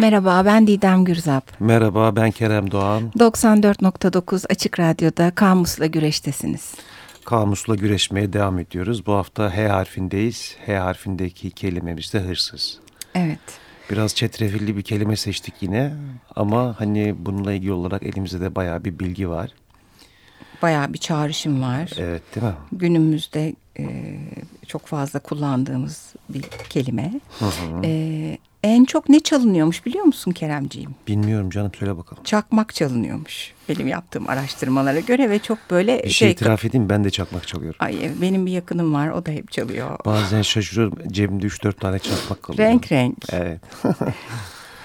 Merhaba ben Didem Gürzap. Merhaba ben Kerem Doğan. 94.9 Açık Radyo'da Kamus'la güreştesiniz. Kamus'la güreşmeye devam ediyoruz. Bu hafta H harfindeyiz. H harfindeki kelimemiz de hırsız. Evet. Biraz çetrefilli bir kelime seçtik yine. Ama hani bununla ilgili olarak elimizde de bayağı bir bilgi var. Bayağı bir çağrışım var. Evet değil mi? Günümüzde e, çok fazla kullandığımız bir kelime. Hı hı. E, en çok ne çalınıyormuş biliyor musun Keremciğim? Bilmiyorum canım söyle bakalım. Çakmak çalınıyormuş benim yaptığım araştırmalara göre ve çok böyle... Bir şey, şey itiraf edeyim ben de çakmak çalıyorum. Ay benim bir yakınım var o da hep çalıyor. Bazen şaşırıyorum cebimde 3-4 tane çakmak kalıyor. Renk renk. Evet.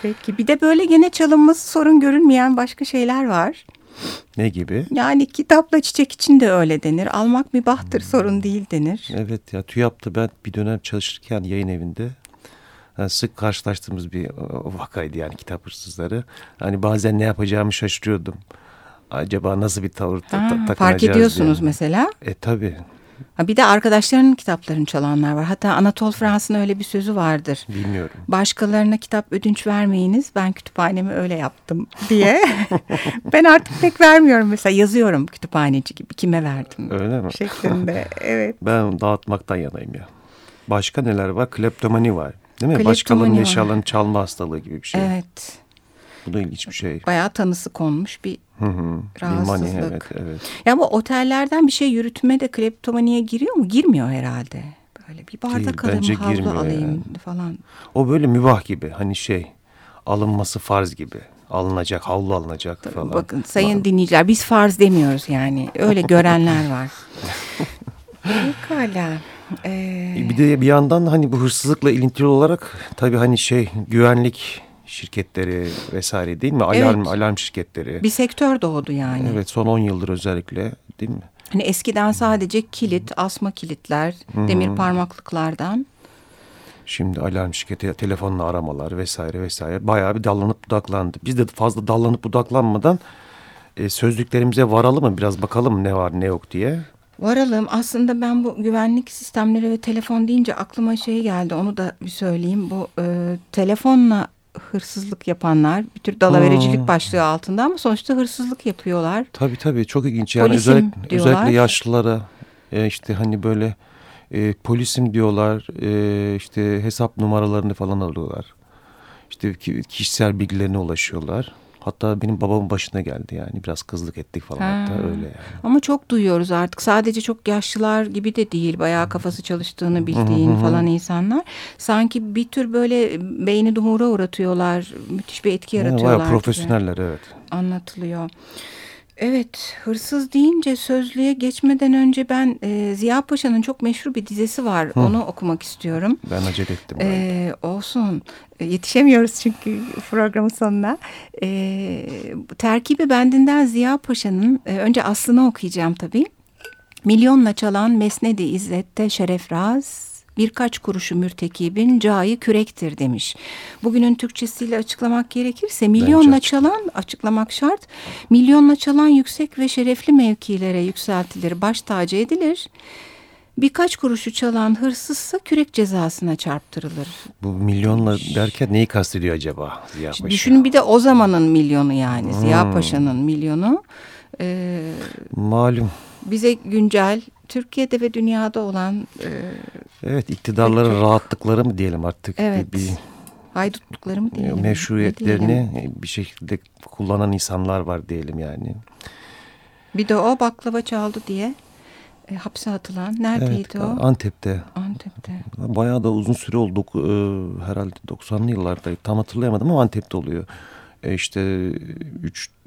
Peki bir de böyle gene çalınması sorun görünmeyen başka şeyler var. Ne gibi? Yani kitapla çiçek için de öyle denir. Almak mübahtır hmm. sorun değil denir. Evet ya TÜYAP'ta ben bir dönem çalışırken yayın evinde sık karşılaştığımız bir vakaydı yani kitap hırsızları. Hani bazen ne yapacağımı şaşırıyordum. Acaba nasıl bir tavır ha, takınacağız Fark ediyorsunuz diye. mesela. E tabii. Ha, bir de arkadaşlarının kitaplarını çalanlar var. Hatta Anatol Frans'ın öyle bir sözü vardır. Bilmiyorum. Başkalarına kitap ödünç vermeyiniz. Ben kütüphanemi öyle yaptım diye. ben artık pek vermiyorum mesela yazıyorum kütüphaneci gibi. Kime verdim? Öyle mi? Şeklinde. Evet. Ben dağıtmaktan yanayım ya. Başka neler var? Kleptomani var. Değil mi? Başkalarının eşyalarını çalma hastalığı gibi bir şey. Evet. Bu da ilginç bir şey. Bayağı tanısı konmuş bir hı hı. rahatsızlık. Bilmani, evet, evet. Ya bu otellerden bir şey yürütme de kleptomaniye giriyor mu? Girmiyor herhalde. Böyle bir bardak Değil, alayım, havlu alayım yani. falan. O böyle mübah gibi. Hani şey alınması farz gibi. Alınacak, havlu alınacak Tabii falan. Bakın sayın Var. dinleyiciler biz farz demiyoruz yani. Öyle görenler var. Pekala. Ee... Bir de bir yandan hani bu hırsızlıkla ilintili olarak tabii hani şey güvenlik şirketleri vesaire değil mi? Alarm evet. alarm şirketleri. Bir sektör doğdu yani. Evet son 10 yıldır özellikle değil mi? Hani eskiden sadece kilit, asma kilitler, Hı-hı. demir parmaklıklardan. Şimdi alarm şirketi, telefonla aramalar vesaire vesaire bayağı bir dallanıp budaklandı. Biz de fazla dallanıp budaklanmadan e, sözlüklerimize varalım mı biraz bakalım ne var ne yok diye. Varalım. Aslında ben bu güvenlik sistemleri ve telefon deyince aklıma şey geldi. Onu da bir söyleyeyim. Bu e, telefonla hırsızlık yapanlar bir tür dalavericilik hmm. başlığı altında ama sonuçta hırsızlık yapıyorlar. Tabii tabii çok ilginç. Yani polisim özellikle, diyorlar. özellikle yaşlılara e, işte hani böyle e, polisim diyorlar e, işte hesap numaralarını falan alıyorlar. İşte kişisel bilgilerine ulaşıyorlar. Hatta benim babamın başına geldi yani biraz kızlık ettik falan ha. hatta öyle yani. Ama çok duyuyoruz artık sadece çok yaşlılar gibi de değil bayağı kafası çalıştığını bildiğin falan insanlar. Sanki bir tür böyle beyni dumura uğratıyorlar müthiş bir etki yaratıyorlar. Bayağı profesyoneller evet. Anlatılıyor. Evet, hırsız deyince sözlüğe geçmeden önce ben e, Ziya Paşa'nın çok meşhur bir dizesi var. Hı. Onu okumak istiyorum. Ben acele ettim. E, olsun. E, yetişemiyoruz çünkü programın sonuna. E, terkibi bendinden Ziya Paşa'nın e, önce aslını okuyacağım tabii. Milyonla çalan Mesnedi İzzet'te Şerefraz birkaç kuruşu mürtekibin cayı kürektir demiş. Bugünün Türkçesiyle açıklamak gerekirse milyonla çalan açıklamak şart. Milyonla çalan yüksek ve şerefli mevkilere yükseltilir, baş tacı edilir. Birkaç kuruşu çalan hırsızsa kürek cezasına çarptırılır. Bu milyonla derken neyi kastediyor acaba Ziya Paşa? Düşünün bir de o zamanın milyonu yani hmm. Ziya Paşa'nın milyonu. Ee, Malum. Bize güncel Türkiye'de ve dünyada olan... E, evet iktidarların çok, rahatlıkları mı diyelim artık? Evet. Bir, haydutlukları mı diyelim? Meşruiyetlerini diyelim. bir şekilde kullanan insanlar var diyelim yani. Bir de o baklava çaldı diye e, hapse atılan. Neredeydi evet, o? Antep'te. Antep'te. Bayağı da uzun süre oldu. E, herhalde 90'lı yıllarda. Tam hatırlayamadım ama Antep'te oluyor. E, işte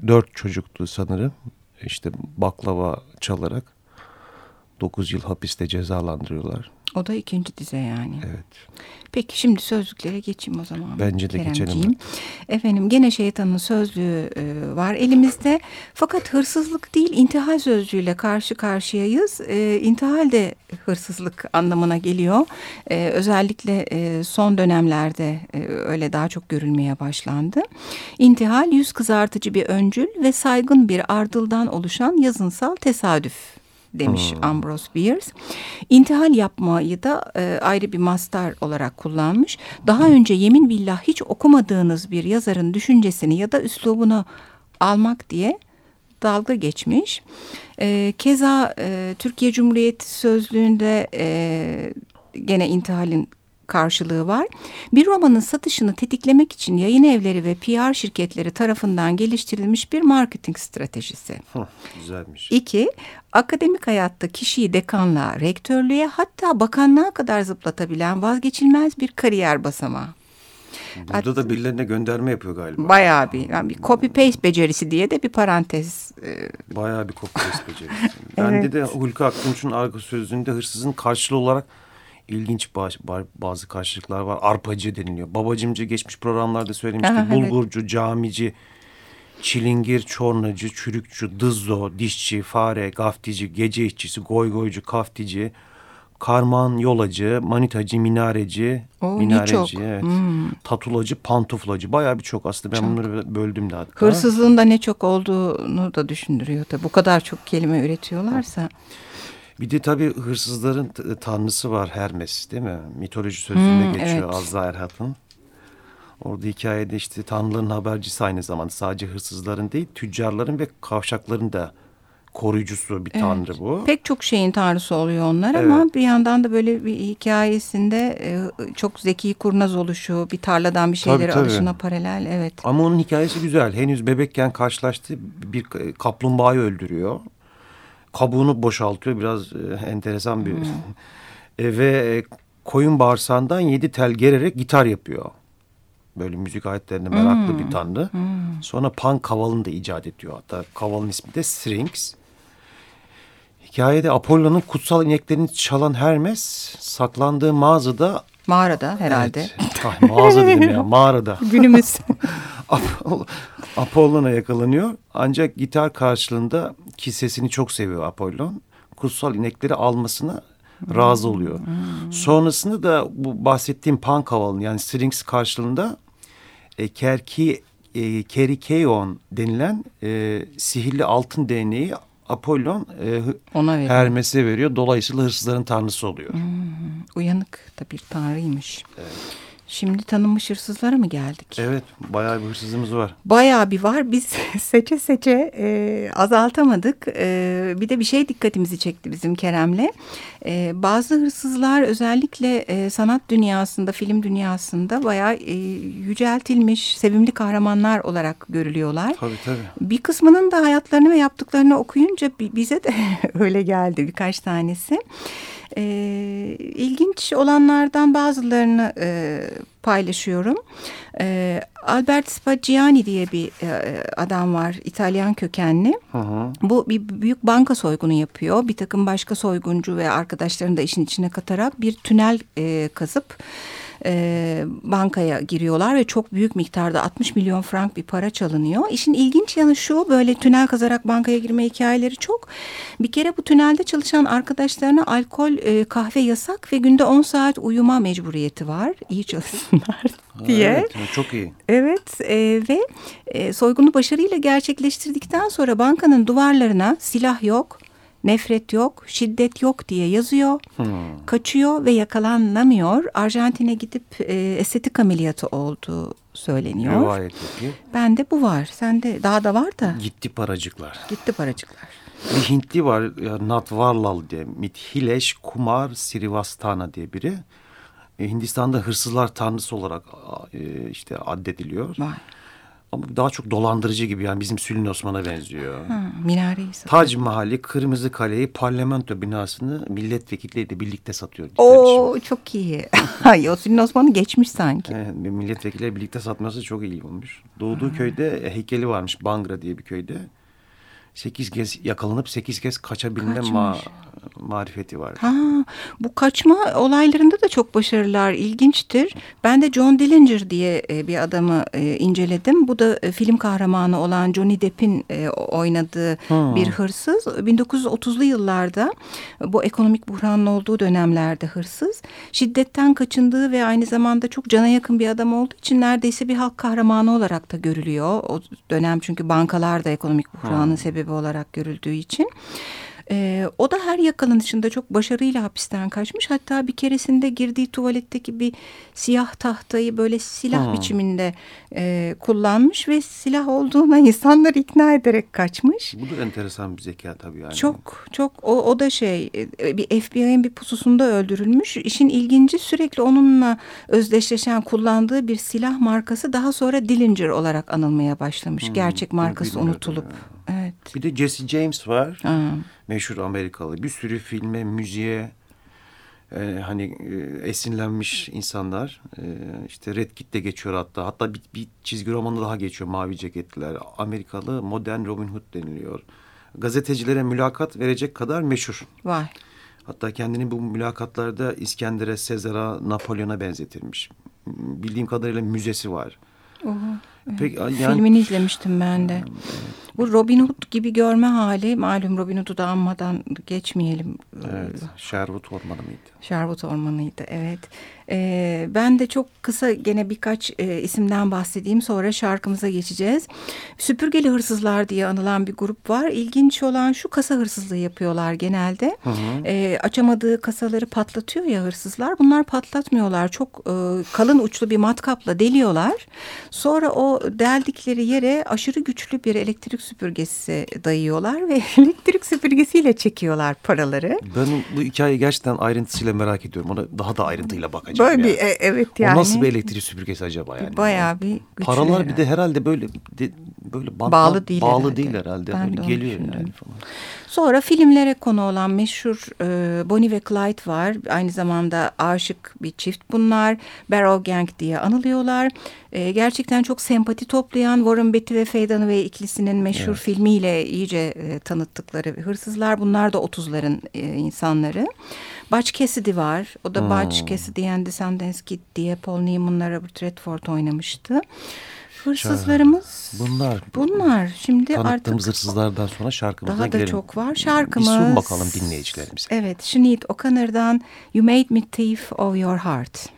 3-4 çocuktu sanırım. İşte baklava çalarak 9 yıl hapiste cezalandırıyorlar. O da ikinci dize yani. Evet. Peki şimdi sözlüklere geçeyim o zaman. Bence de geçelim. Efendim gene şeytanın sözlüğü e, var elimizde. Fakat hırsızlık değil intihal sözcüğüyle karşı karşıyayız. E, intihal de hırsızlık anlamına geliyor. E, özellikle e, son dönemlerde e, öyle daha çok görülmeye başlandı. İntihal yüz kızartıcı bir öncül ve saygın bir ardıldan oluşan yazınsal tesadüf demiş hmm. Ambrose Bierce. İntihal yapmayı da e, ayrı bir master olarak kullanmış. Daha önce yemin billah hiç okumadığınız bir yazarın düşüncesini ya da üslubunu almak diye dalga geçmiş. E, keza e, Türkiye Cumhuriyeti Sözlüğü'nde e, gene intihalin karşılığı var. Bir romanın satışını tetiklemek için yayın evleri ve PR şirketleri tarafından geliştirilmiş bir marketing stratejisi. Hı, güzelmiş. İki, akademik hayatta kişiyi dekanlığa, rektörlüğe hatta bakanlığa kadar zıplatabilen vazgeçilmez bir kariyer basamağı. Burada da birilerine gönderme yapıyor galiba. Bayağı bir, yani bir copy paste becerisi diye de bir parantez. E... Bayağı bir copy paste becerisi. evet. Bende de Hulki Aktunç'un arka sözlüğünde hırsızın karşılığı olarak ilginç bazı karşılıklar var. Arpacı deniliyor. Babacımcı geçmiş programlarda söylemiştik. Aha, Bulgurcu, evet. camici, çilingir, çornacı, çürükçü, dızzo, dişçi, fare, gaftici, gece işçisi, goygoycu, kaftici, karman, yolacı, manitacı, minareci, Oo, minareci, evet. Hmm. tatulacı, pantuflacı. Bayağı birçok aslında ben çok. bunları böldüm de hatta. Hırsızlığın da ne çok olduğunu da düşündürüyor tabii. Bu kadar çok kelime üretiyorlarsa. Bir de tabii hırsızların tanrısı var Hermes değil mi? Mitoloji sözünde hmm, geçiyor evet. Azza Erhat'ın. Orada hikayede işte tanrıların habercisi aynı zamanda sadece hırsızların değil tüccarların ve kavşakların da koruyucusu bir evet. tanrı bu. Pek çok şeyin tanrısı oluyor onlar evet. ama bir yandan da böyle bir hikayesinde e, çok zeki kurnaz oluşu, bir tarladan bir şeyleri tabii, tabii. alışına paralel evet. Ama onun hikayesi güzel. Henüz bebekken karşılaştığı bir kaplumbağayı öldürüyor kabuğunu boşaltıyor. Biraz e, enteresan bir... Hmm. e, ve e, koyun bağırsağından yedi tel gererek gitar yapıyor. Böyle müzik aletlerine meraklı hmm. bir tanrı. Hmm. Sonra pan kavalını da icat ediyor. Hatta kavalın ismi de Strings. Hikayede Apollo'nun kutsal ineklerini çalan Hermes saklandığı mağazada Mağarada herhalde. Evet. Ah, mağaza dedim ya mağarada. Günümüz. Apollon'a yakalanıyor. Ancak gitar karşılığında ki sesini çok seviyor Apollon. Kutsal inekleri almasına razı oluyor. Hmm. Sonrasında da bu bahsettiğim pan kavalın yani strings karşılığında e, Kerki e, Kerikeon denilen e, sihirli altın değneği Apollon e, Ona veriyor. Hermes'e veriyor. Dolayısıyla hırsızların tanrısı oluyor. Hmm, uyanık da bir tanrıymış. Evet. Şimdi tanınmış hırsızlara mı geldik? Evet bayağı bir hırsızımız var. Bayağı bir var. Biz seçe seçe e, azaltamadık. E, bir de bir şey dikkatimizi çekti bizim Kerem'le. E, bazı hırsızlar özellikle e, sanat dünyasında, film dünyasında bayağı e, yüceltilmiş, sevimli kahramanlar olarak görülüyorlar. Tabii tabii. Bir kısmının da hayatlarını ve yaptıklarını okuyunca bize de öyle geldi birkaç tanesi. E, ilginç olanlardan bazılarını e, paylaşıyorum. E, Albert Spaggiani diye bir e, adam var, İtalyan kökenli. Hı hı. Bu bir büyük banka soygunu yapıyor. Bir takım başka soyguncu ve arkadaşlarını da işin içine katarak bir tünel e, kazıp e, bankaya giriyorlar ve çok büyük miktarda 60 milyon frank bir para çalınıyor. İşin ilginç yanı şu böyle tünel kazarak bankaya girme hikayeleri çok. Bir kere bu tünelde çalışan arkadaşlarına alkol, e, kahve yasak ve günde 10 saat uyuma mecburiyeti var. İyi çalışsınlar diye. Evet, çok iyi. Evet e, ve e, soygunu başarıyla gerçekleştirdikten sonra bankanın duvarlarına silah yok, Nefret yok, şiddet yok diye yazıyor. Hmm. Kaçıyor ve yakalanamıyor. Arjantin'e gidip e, estetik ameliyatı olduğu söyleniyor. Rivayet peki. Bende bu var. Sende daha da var da. Gitti paracıklar. Gitti paracıklar. Bir Hintli var Natvarlal diye. Mithilesh Kumar Srivastana diye biri. E, Hindistan'da hırsızlar tanrısı olarak e, işte addediliyor. Vay. Ama daha çok dolandırıcı gibi yani bizim Sülün Osman'a benziyor. Ha, minareyi satıyor. Tac Mahalli, Kırmızı Kale'yi, parlamento binasını milletvekilleriyle birlikte satıyor. Oo çok iyi. o Sülün Osman'ı geçmiş sanki. Evet, milletvekilleri birlikte satması çok iyi olmuş. Doğduğu ha. köyde heykeli varmış Bangra diye bir köyde sekiz kez yakalanıp sekiz kez kaçabilme ma marifeti var. Ha, bu kaçma olaylarında da çok başarılar ilginçtir. Ben de John Dillinger diye e, bir adamı e, inceledim. Bu da e, film kahramanı olan Johnny Depp'in oynadığı ha. bir hırsız. 1930'lu yıllarda bu ekonomik buhranın olduğu dönemlerde hırsız. Şiddetten kaçındığı ve aynı zamanda çok cana yakın bir adam olduğu için neredeyse bir halk kahramanı olarak da görülüyor. O dönem çünkü bankalar da ekonomik buhranın ha. sebebi olarak görüldüğü için. E, o da her yakalanışında çok başarıyla hapisten kaçmış. Hatta bir keresinde girdiği tuvaletteki bir siyah tahtayı böyle silah hmm. biçiminde e, kullanmış ve silah olduğuna insanları ikna ederek kaçmış. Bu da enteresan bir zeka tabii yani. Çok çok o, o da şey e, bir FBI'nin bir pususunda öldürülmüş. İşin ilginci sürekli onunla özdeşleşen kullandığı bir silah markası daha sonra Dillinger olarak anılmaya başlamış. Hmm, Gerçek markası unutulup. Ya. Evet. Bir de Jesse James var. Ha. Meşhur Amerikalı. Bir sürü filme, müziğe e, hani e, esinlenmiş insanlar. E, işte Red Kit'te geçiyor hatta. Hatta bir, bir çizgi romanı daha geçiyor Mavi Ceketliler. Amerikalı modern Robin Hood deniliyor. Gazetecilere mülakat verecek kadar meşhur. Vay. Hatta kendini bu mülakatlarda İskender'e, Sezar'a, Napolyon'a benzetirmiş. Bildiğim kadarıyla müzesi var. Oha. Peki, yani, Filmini izlemiştim ben de. Evet. Bu Robin Hood gibi görme hali malum Robin Hood'u da anmadan geçmeyelim. Evet, Sherwood Ormanı mıydı? Sherwood Ormanı'ydı evet. Ee, ben de çok kısa gene birkaç e, isimden bahsedeyim sonra şarkımıza geçeceğiz. Süpürgeli hırsızlar diye anılan bir grup var. İlginç olan şu kasa hırsızlığı yapıyorlar genelde. Hı hı. Ee, açamadığı kasaları patlatıyor ya hırsızlar. Bunlar patlatmıyorlar. Çok e, kalın uçlu bir matkapla deliyorlar. Sonra o deldikleri yere aşırı güçlü bir elektrik süpürgesi dayıyorlar ve elektrik süpürgesiyle çekiyorlar paraları. Ben bu hikayeyi gerçekten ayrıntısıyla merak ediyorum. Ona daha da ayrıntıyla bakacağım. Böyle bir e, evet yani. O nasıl bir elektrik süpürgesi acaba yani? Bayağı bir güçlü. Paralar herhalde. bir de herhalde böyle de, böyle bantla, bağlı değil bağlı herhalde. değil herhalde. Ben böyle geliyor yani falan. Sonra filmlere konu olan meşhur e, Bonnie ve Clyde var. Aynı zamanda aşık bir çift bunlar. Barrow Gang diye anılıyorlar. E, gerçekten çok sempati toplayan Warren Beatty ve Faye Dunaway ikilisinin meşhur evet. filmiyle iyice e, tanıttıkları hırsızlar. Bunlar da 30'ların e, insanları. Butch Cassidy var. O da hmm. Butch Cassidy and the Sundance Kid diye Paul Newman'la Robert Redford oynamıştı. Hırsızlarımız bunlar. Bunlar. Şimdi artık hırsızlardan sonra şarkımıza daha girelim. Daha da çok var. Şarkımız. Bir sun bakalım dinleyicilerimize. Evet. Sinead O'Connor'dan You Made Me Thief of Your Heart.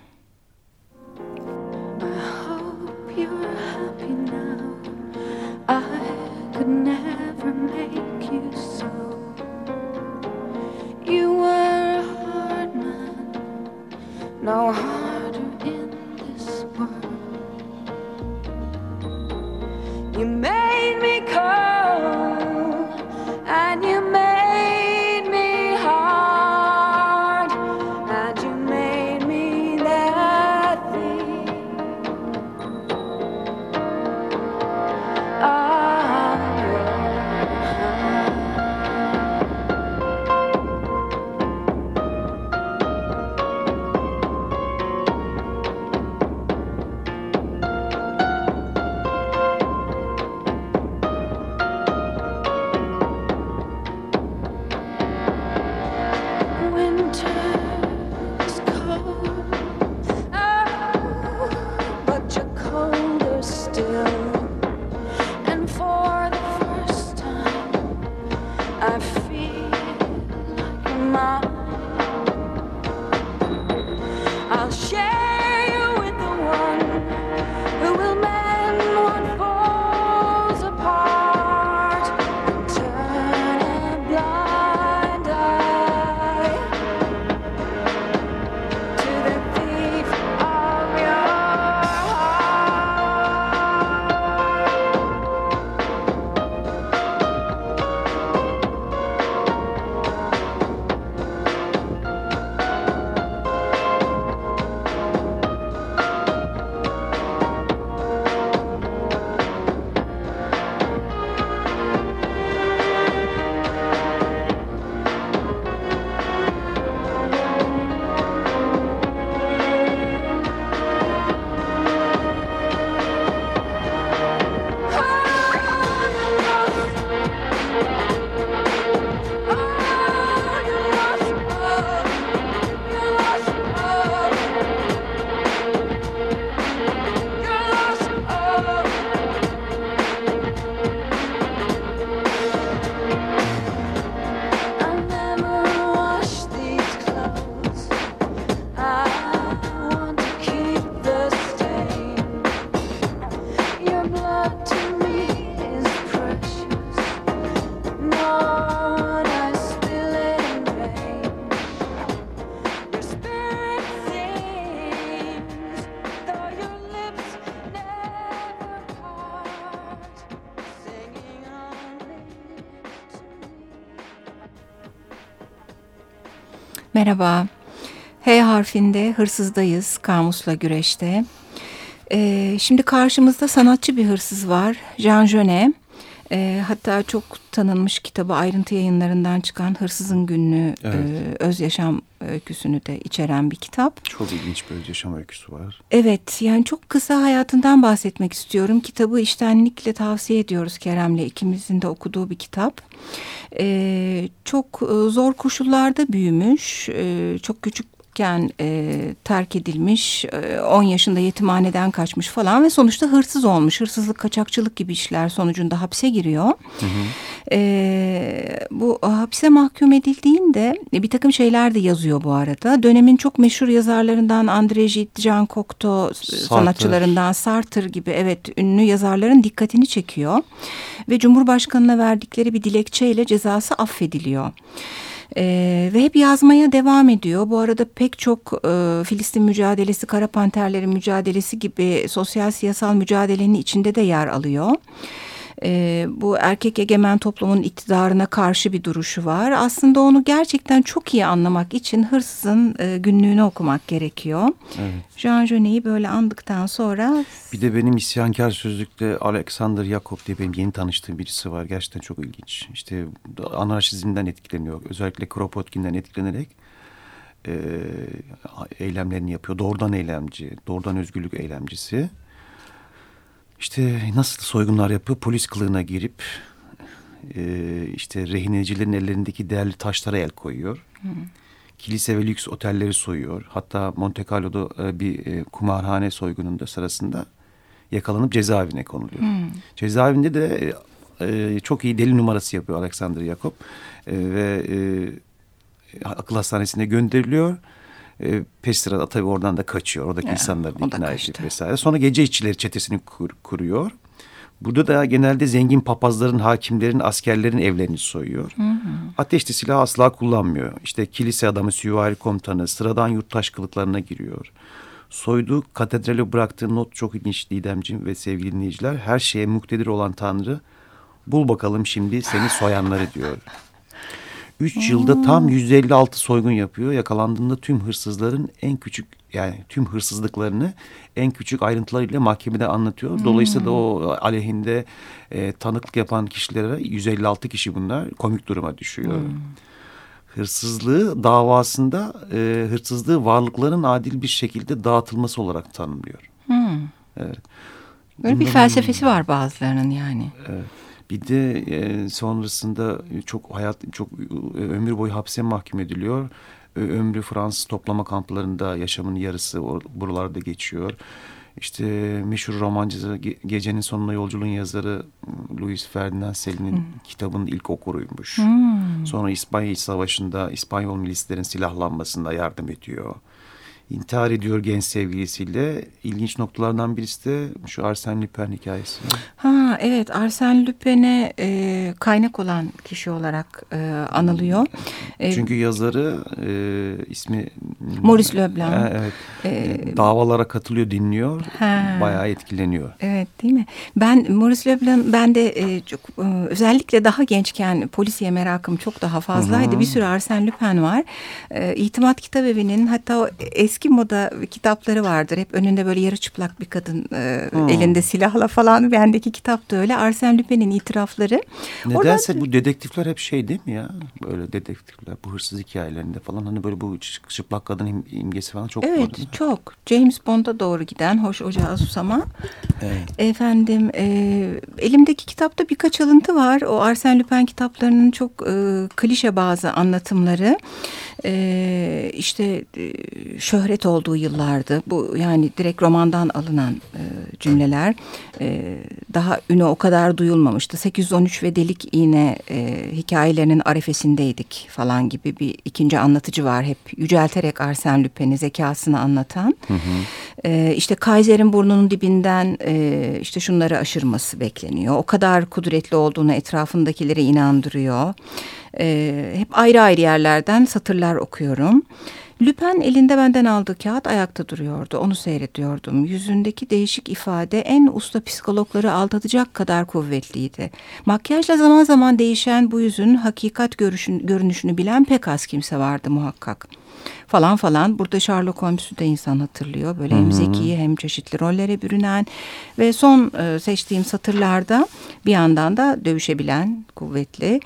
Merhaba. H harfinde hırsızdayız, kamusla güreşte. Ee, şimdi karşımızda sanatçı bir hırsız var, Jean Genet. E, hatta çok tanınmış kitabı ayrıntı yayınlarından çıkan Hırsızın Günlüğü evet. e, öz yaşam öyküsünü de içeren bir kitap. Çok ilginç bir öz yaşam öyküsü var. Evet yani çok kısa hayatından bahsetmek istiyorum. Kitabı iştenlikle tavsiye ediyoruz Kerem'le ikimizin de okuduğu bir kitap. E, çok zor koşullarda büyümüş, e, çok küçük çocukken e, terk edilmiş, e, 10 yaşında yetimhaneden kaçmış falan ve sonuçta hırsız olmuş. Hırsızlık, kaçakçılık gibi işler sonucunda hapse giriyor. Hı hı. E, bu hapse mahkum edildiğinde bir takım şeyler de yazıyor bu arada. Dönemin çok meşhur yazarlarından André Gide, Jean Cocteau sanatçılarından Sartre gibi evet ünlü yazarların dikkatini çekiyor. Ve Cumhurbaşkanı'na verdikleri bir dilekçeyle cezası affediliyor. E, ve hep yazmaya devam ediyor. Bu arada pek çok e, Filistin mücadelesi, Kara Panterlerin mücadelesi gibi sosyal siyasal mücadelenin içinde de yer alıyor e, bu erkek egemen toplumun iktidarına karşı bir duruşu var. Aslında onu gerçekten çok iyi anlamak için hırsızın e, günlüğünü okumak gerekiyor. Evet. Jean Genet'i böyle andıktan sonra... Bir de benim isyankar sözlükte Alexander Jacob diye benim yeni tanıştığım birisi var. Gerçekten çok ilginç. İşte anarşizmden etkileniyor. Özellikle Kropotkin'den etkilenerek e, eylemlerini yapıyor. Doğrudan eylemci, doğrudan özgürlük eylemcisi. İşte nasıl soygunlar yapıyor? Polis kılığına girip e, işte rehinecilerin ellerindeki değerli taşlara el koyuyor. Hı. Kilise ve lüks otelleri soyuyor. Hatta Monte Carlo'da e, bir e, kumarhane soygununda sırasında yakalanıp cezaevine konuluyor. Hı. Cezaevinde de e, çok iyi deli numarası yapıyor Alexander Jacob. E, ve e, akıl hastanesine gönderiliyor e, Pestra tabii oradan da kaçıyor. Oradaki ya, insanları da ikna edip vesaire. Sonra gece işçileri çetesini kur, kuruyor. Burada da genelde zengin papazların, hakimlerin, askerlerin evlerini soyuyor. Hı hı. Ateşli silah asla kullanmıyor. İşte kilise adamı, süvari komutanı, sıradan yurttaş kılıklarına giriyor. Soyduğu katedrale bıraktığı not çok ilginç Didemciğim ve sevgili dinleyiciler. Her şeye muktedir olan Tanrı bul bakalım şimdi seni soyanları diyor. 3 yılda tam 156 soygun yapıyor. Yakalandığında tüm hırsızların en küçük yani tüm hırsızlıklarını en küçük ayrıntılarıyla mahkemede anlatıyor. Hmm. Dolayısıyla da o aleyhinde e, tanıklık yapan kişilere 156 kişi bunlar komik duruma düşüyor. Hmm. Hırsızlığı davasında e, hırsızlığı varlıkların adil bir şekilde dağıtılması olarak tanımlıyor. Hmm. Evet. Böyle bir felsefesi var bazılarının yani. Evet. Bir de e, sonrasında çok hayat çok e, ömür boyu hapse mahkum ediliyor. Ömrü Fransız toplama kamplarında yaşamın yarısı buralarda geçiyor. İşte meşhur romancı Gecenin Sonuna Yolculuğun yazarı Louis Ferdinand Selin'in hmm. kitabının ilk okuruymuş. Hmm. Sonra İspanya İç Savaşı'nda İspanyol milislerin silahlanmasında yardım ediyor intihar ediyor genç sevgilisiyle. İlginç noktalardan birisi de şu Arsène Lupin hikayesi. Ha evet Arsène Lupin'e e, kaynak olan kişi olarak e, anılıyor. E, Çünkü yazarı e, ismi Maurice Leblanc. E, evet. E, davalara katılıyor, dinliyor. Ha. Bayağı etkileniyor. Evet değil mi? Ben Maurice Leblanc ben de e, çok e, özellikle daha gençken polisiye merakım çok daha fazlaydı. Hı -hı. Bir sürü Arsène Lupin var. E, İtimat Kitabevi'nin hatta o eski eski moda kitapları vardır. Hep önünde böyle yarı çıplak bir kadın e, hmm. elinde silahla falan. Bendeki kitap da öyle. Arsène Lupin'in itirafları. Nedense Oradan... bu dedektifler hep şey değil mi ya? Böyle dedektifler bu hırsız hikayelerinde falan hani böyle bu çıplak kadın imgesi falan çok Evet var, çok. James Bond'a doğru giden hoş ocağı susama. Evet. Efendim e, elimdeki kitapta birkaç alıntı var. O Arsène Lupin kitaplarının çok e, klişe bazı anlatımları. E, işte e, şöhret olduğu yıllardı. Bu yani direkt romandan alınan e, cümleler. E, daha ünü o kadar duyulmamıştı. 813 ve Delik İğne e, hikayelerinin arefesindeydik falan gibi bir ikinci anlatıcı var. Hep yücelterek Arsène Lupin'i zekasını anlatan. Hı hı. E, işte Kaiser'in burnunun dibinden e, işte şunları aşırması bekleniyor. O kadar kudretli olduğunu etrafındakileri inandırıyor. E, hep ayrı ayrı yerlerden satırlar okuyorum. Lüpen elinde benden aldığı kağıt ayakta duruyordu. Onu seyrediyordum. Yüzündeki değişik ifade en usta psikologları aldatacak kadar kuvvetliydi. Makyajla zaman zaman değişen bu yüzün hakikat görüşün, görünüşünü bilen pek az kimse vardı muhakkak falan falan. Burada Sherlock Holmes'u da insan hatırlıyor. Böyle hem zeki hem çeşitli rollere bürünen ve son e, seçtiğim satırlarda bir yandan da dövüşebilen, kuvvetli.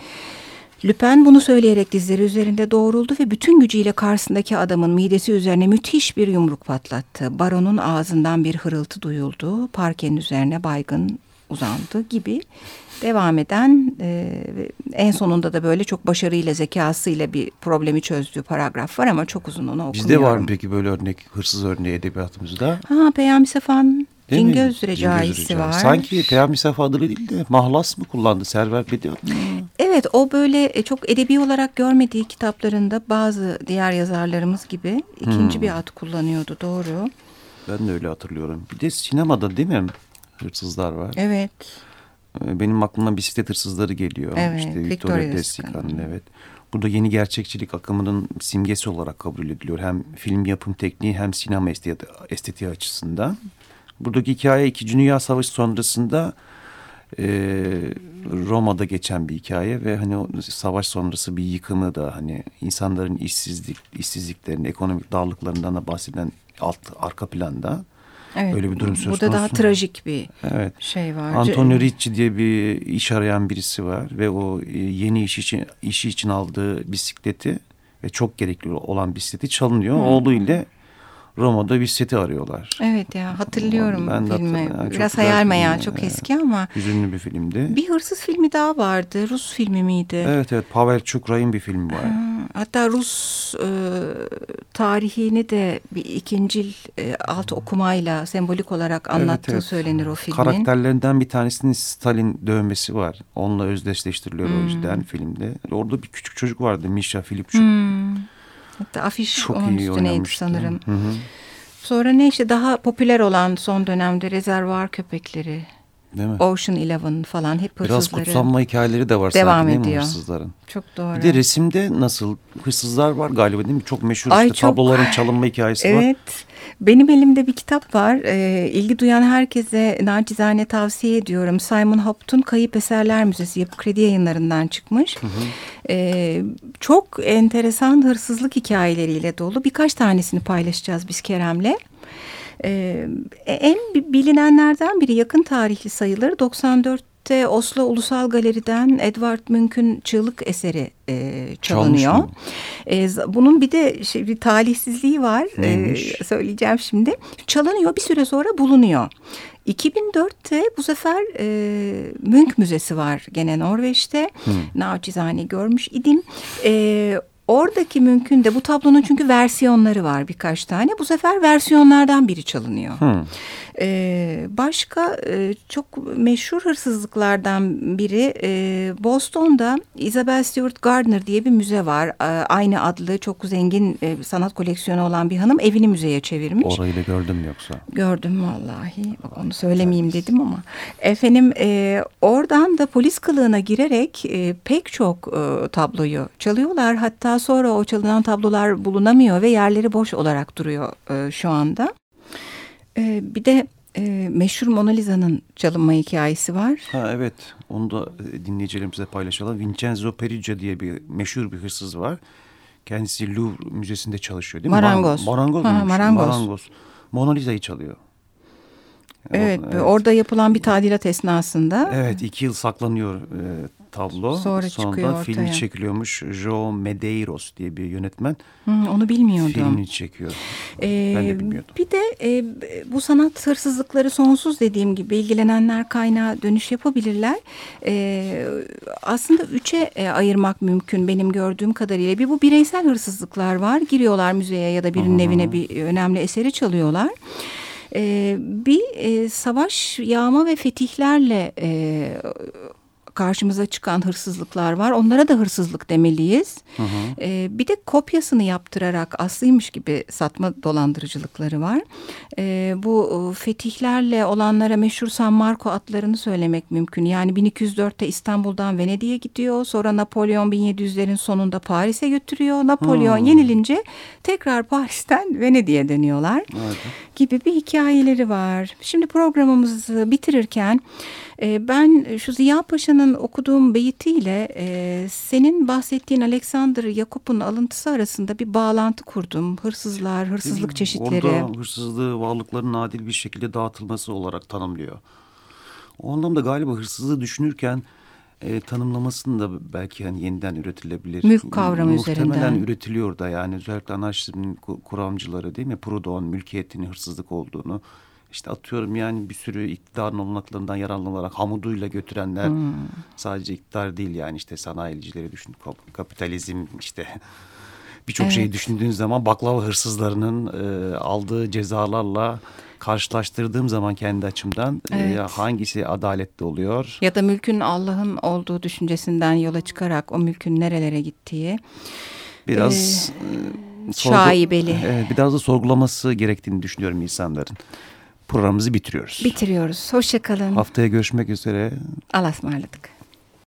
Lüpen bunu söyleyerek dizleri üzerinde doğruldu ve bütün gücüyle karşısındaki adamın midesi üzerine müthiş bir yumruk patlattı. Baronun ağzından bir hırıltı duyuldu. Parkenin üzerine baygın uzandı gibi devam eden e, en sonunda da böyle çok başarıyla zekasıyla bir problemi çözdüğü paragraf var ama çok uzun onu okumuyorum. Bizde var mı peki böyle örnek hırsız örneği edebiyatımızda? Ha Peyami Sefa'nın Cingöz Recaisi var. Sanki Peyami Sefa adını değil de mahlas mı kullandı Server Bediat mı? Evet o böyle e, çok edebi olarak görmediği kitaplarında bazı diğer yazarlarımız gibi ikinci hmm. bir ad kullanıyordu doğru. Ben de öyle hatırlıyorum. Bir de sinemada değil mi hırsızlar var? Evet. Ee, benim aklıma bisiklet hırsızları geliyor. Evet, işte Victoria Destica'nın evet. Burada yeni gerçekçilik akımının simgesi olarak kabul ediliyor. Hem film yapım tekniği hem sinema estetiği açısından. Buradaki hikaye İkinci Dünya Savaşı sonrasında e, Roma'da geçen bir hikaye ve hani o savaş sonrası bir yıkımı da hani insanların işsizlik, işsizliklerini, ekonomik darlıklarından da bahseden alt arka planda. Evet, Öyle bir durum söz Burada daha trajik bir evet. şey var. Antonio Ricci diye bir iş arayan birisi var ve o e, yeni iş için işi için aldığı bisikleti ve çok gerekli olan bisikleti çalınıyor. Hmm. Oğlu ile Roma'da bir seti arıyorlar. Evet ya hatırlıyorum ben filmi. Yani Biraz hayal meyal çok eski ama. Hüzünlü bir filmdi. Bir hırsız filmi daha vardı. Rus filmi miydi? Evet evet Pavel Çukray'ın bir filmi var. hatta Rus e, tarihini de bir ikincil e, alt okumayla sembolik olarak anlattığı evet, evet. söylenir o filmin. Karakterlerinden bir tanesinin Stalin dövmesi var. Onunla özdeşleştiriliyor hmm. o yüzden filmde. Orada bir küçük çocuk vardı Misha Filipçuk. Hmm. Hatta afiş Çok onun üstüneydi sanırım. Hı hı. Sonra ne işte daha popüler olan son dönemde rezervuar köpekleri. Değil mi? Ocean Eleven falan hep hırsızları. Biraz kutsanma hikayeleri de var devam sanki ediyor. hırsızların? Çok doğru. Bir de resimde nasıl hırsızlar var galiba değil mi? Çok meşhur Ay, işte çok... tabloların çalınma hikayesi evet. var. Evet. Benim elimde bir kitap var. E, ilgi duyan herkese nacizane tavsiye ediyorum. Simon Hopt'un Kayıp Eserler Müzesi Yapı Kredi yayınlarından çıkmış. Hı hı. E, çok enteresan hırsızlık hikayeleriyle dolu. Birkaç tanesini paylaşacağız biz Kerem'le. Ee, en bilinenlerden biri yakın tarihli sayılır. 94 Birlikte Oslo Ulusal Galeri'den Edward Munch'un çığlık eseri e, çalınıyor. E, bunun bir de şey, bir talihsizliği var. E, söyleyeceğim şimdi. Çalınıyor bir süre sonra bulunuyor. 2004'te bu sefer e, Münch Müzesi var gene Norveç'te. Hmm. Naçizane görmüş idim. E, Oradaki mümkün de bu tablonun çünkü versiyonları var birkaç tane. Bu sefer versiyonlardan biri çalınıyor. Hmm. Ee, başka e, çok meşhur hırsızlıklardan biri e, Boston'da Isabel Stewart Gardner diye bir müze var. E, aynı adlı çok zengin e, sanat koleksiyonu olan bir hanım evini müzeye çevirmiş. Orayı da gördüm yoksa? Gördüm vallahi. Onu söylemeyeyim dedim ama. Efendim e, oradan da polis kılığına girerek e, pek çok e, tabloyu çalıyorlar. Hatta sonra o çalınan tablolar bulunamıyor ve yerleri boş olarak duruyor e, şu anda. E, bir de e, meşhur Mona Lisa'nın çalınma hikayesi var. Ha evet onu da e, dinleyicilerimize paylaşalım. Vincenzo Perugia diye bir meşhur bir hırsız var. Kendisi Louvre Müzesi'nde çalışıyor değil mi? Marangoz. Marangoz. Ha, marangoz. marangoz. Mona Lisa'yı çalıyor. Evet, evet, orada yapılan bir tadilat esnasında. Evet, iki yıl saklanıyor e, tablo. Sonra, Sonra çıkıyor ortaya. filmi çekiliyormuş. Joe Medeiros diye bir yönetmen. Hı, onu bilmiyordum. Filmini çekiyor. Ee, ben de bilmiyordum. Bir de e, bu sanat hırsızlıkları sonsuz dediğim gibi ilgilenenler kaynağı dönüş yapabilirler. E, aslında üçe e, ayırmak mümkün benim gördüğüm kadarıyla. Bir bu bireysel hırsızlıklar var. Giriyorlar müzeye ya da birinin Aha. evine bir önemli eseri çalıyorlar. Ee, bir e, savaş, yağma ve fetihlerle e, karşımıza çıkan hırsızlıklar var. Onlara da hırsızlık demeliyiz. Hı hı. E, bir de kopyasını yaptırarak aslıymış gibi satma dolandırıcılıkları var. E, bu fetihlerle olanlara meşhur San Marco atlarını söylemek mümkün. Yani 1204'te İstanbul'dan Venedik'e gidiyor. Sonra Napolyon 1700'lerin sonunda Paris'e götürüyor. Napolyon hmm. yenilince tekrar Paris'ten Venedik'e dönüyorlar. Evet. Gibi bir hikayeleri var. Şimdi programımızı bitirirken e, ben şu Ziya Paşa'nın okuduğum beyitiyle e, senin bahsettiğin Alexander Yakup'un alıntısı arasında bir bağlantı kurdum. Hırsızlar, hırsızlık çeşitleri. Orada hırsızlığı varlıkların adil bir şekilde dağıtılması olarak tanımlıyor. O anlamda galiba hırsızlığı düşünürken e, tanımlamasını da belki hani yeniden üretilebilir. Mülk kavramı Muhtemelen üzerinden. Muhtemelen üretiliyor da yani özellikle anarşizmin kuramcıları değil mi? Proudhon mülkiyetin hırsızlık olduğunu işte atıyorum yani bir sürü iktidarın olanaklarından yararlanarak hamuduyla götürenler hmm. sadece iktidar değil yani işte sanayicileri düşün kapitalizm işte birçok evet. şeyi düşündüğün zaman baklava hırsızlarının e, aldığı cezalarla karşılaştırdığım zaman kendi açımdan e, evet. e, hangisi adaletli oluyor? Ya da mülkün Allah'ın olduğu düşüncesinden yola çıkarak o mülkün nerelere gittiği. Biraz e, şaibeli. Evet, biraz da sorgulaması gerektiğini düşünüyorum insanların. Programımızı bitiriyoruz. Bitiriyoruz. Hoşçakalın. Haftaya görüşmek üzere. Allah'a ısmarladık.